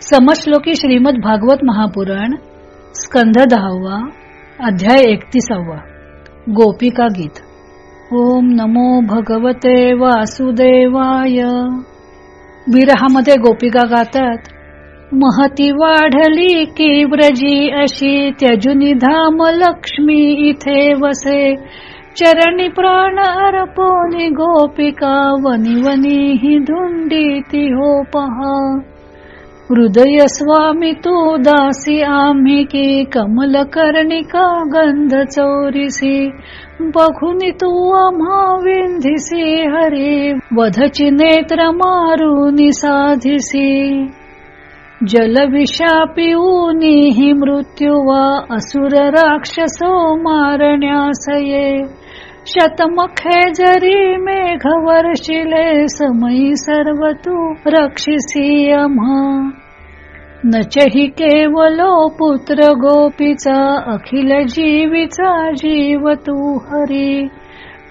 समश्लोकी श्रीमद भागवत महापुराण स्कंध दहावा अध्याय एकतीसावा गोपिका गीत. ओम नमो भगवते वासुदेवाय. विरहामध्ये गोपिका गातात महती वाढली की व्रजी अशी त्यजुनी धाम लक्ष्मी इथे वसे. चरणी प्राण अर्पोनी गोपिका वनी वनी ही धुंडी ती हो पहा. हृदय स्वामी तू दासी आम्ही की कमल कर्णिका गंध चौरिसी. बघुनी तू आम्हा विंधिसी हरी वधची नेत्र मारुनी साधिसी. जल विषा पिऊनी ही मृत्युवा असुर राक्षसो मारण्यासये. शतमखे जरी मेघ वर्षिले समयी सर्व तू रक्षिसी आम्हा नचही केवलो पुत्र गोपीचा अखिल जीवीचा जीव तू हरी।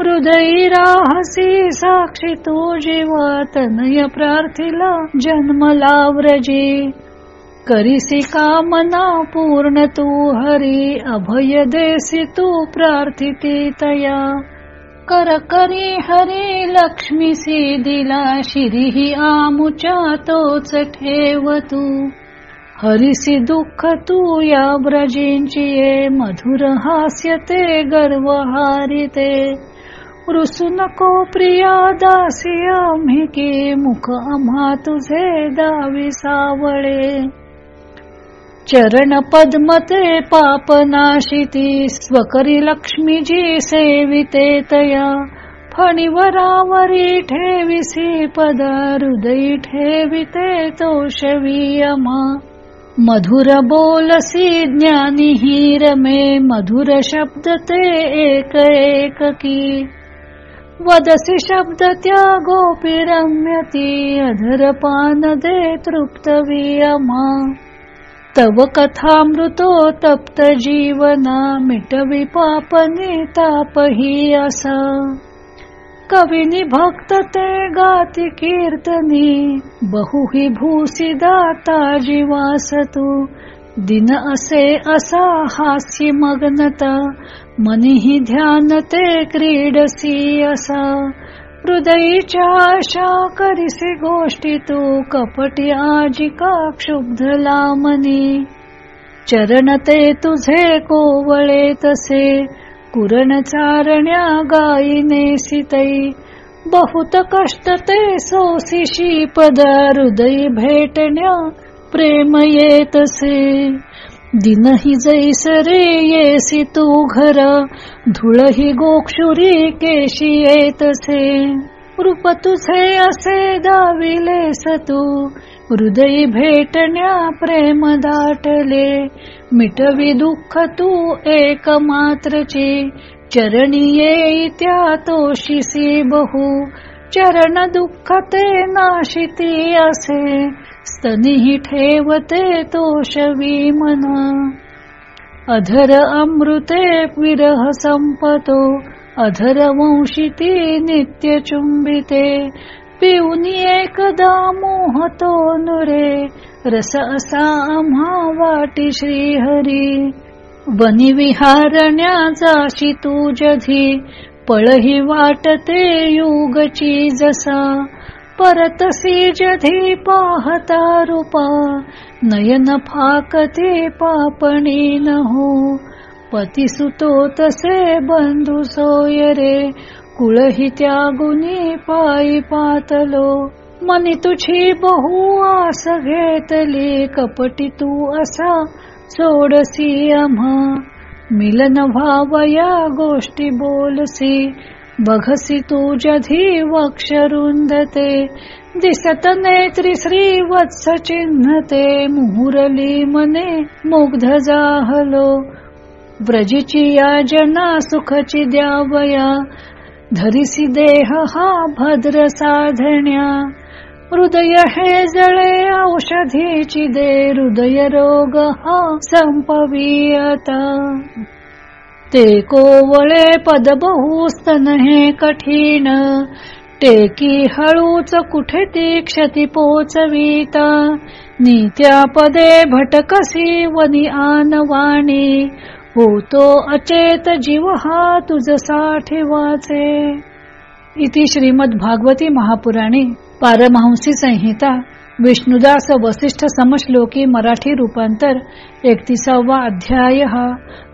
हृदयी राहसी साक्षी तू जीवा तनय प्रार्थिला जन्मला व्रजी करीसी कामना पूर्ण तू हरी अभय देसी तू प्रार्थिती तया. कर करी हरी लक्ष्मीसी दिला शिरीही आमुच्या तोच ठेव तू. हरिसी दुःख तू या ब्रजींची ये मधुर हास्य ते गर्व हारिते. रुसू नको प्रिया दासी आम्ही की मुख आम्हा तुझे दावी सावळे. चरण पद्मते पाप नाशिती स्वकरी लक्ष्मीजी सेविते तया. फणीवरावरी ठेविसी पद हृदयी ठेविते तोषवी मधुर बोलसी ज्ञानी हीर मे मधुर शब्द ते एक एक की वदसी शब्द त्या गोपी रम्यती अधर पान दे तृप्त वियमा. तव कथामृतो तप्त जीवना मिटवी पापने तापही असा. कविनी भक्त ते गाती कीर्तनी बहुही भूसी दाता जीवास तू दिन असे असा हास्य मग्नता मनीही ध्यान ते क्रीडसी असा. हृदयीच्या आशा करिसी गोष्टी तू कपटी आजिका क्षुब्धला मनी चरण ते तुझे कोवळे तसे कुरण चारण्या गायीने सितई. बहुत कष्ट ते सोसिशी पद हृदय भेटण्या प्रेम येतसे दिनही जैसरे येसी तू घर धुळही गोक्षुरी केशी येतसे रूप तुझे असे दाविलेस तू हृदय भेटण्या प्रेम दाटले. मिटवी दुःख तू एक मात्रची चरणी येई त्या तोशिसी बहु. चरण दुःख ते नाशिती असे. स्तनिही ठेवते तोषवी मना। अधर अमृते विरह संपतो अधर वंशिती नित्य चुंबिते। पिऊनी एकदा मोहतो नुरे रस असा आम्हा वाटी श्रीहरी। वनी विहारण्या जाशी तू जधी पळही वाटते युगची जसा। परतसी जधी पाहता रूपा नयन फाकते पापणी न हो पती सुतो तसे बंधू सोय रे कुळही त्यागुनी पायी पातलो. मनी तुझी बहु आस घेतली कपटी तू असा सोडसी आम्हा. मिलन व्हावया गोष्टी बोलसी बघसी तू जधी वक्ष रुंदते दिसत नेत्री श्री वत्स चिन्हते मुहुरली मने मुग्ध जाहलो. व्रजीची याजना सुखची द्यावया धरिसी देह हा भद्र साधण्या. हृदय हे जळे औषधीची दे हृदय रोग हा संपवीयता. ते कोवळे पद बहुस्तन हे कठीण. टेकी हळूच कुठे ती क्षती पोचविता. नित्या पदे भटकसी वनी आनवाणी. होतो अचेत जीव हा तुझ साठे वाचे. इति श्रीमद भागवती महापुराणी पारमहंसी संहिता. विष्णुदास वसिष्ठ समश्लोकी मराठी रूपांतर एकतीसावा अध्याय.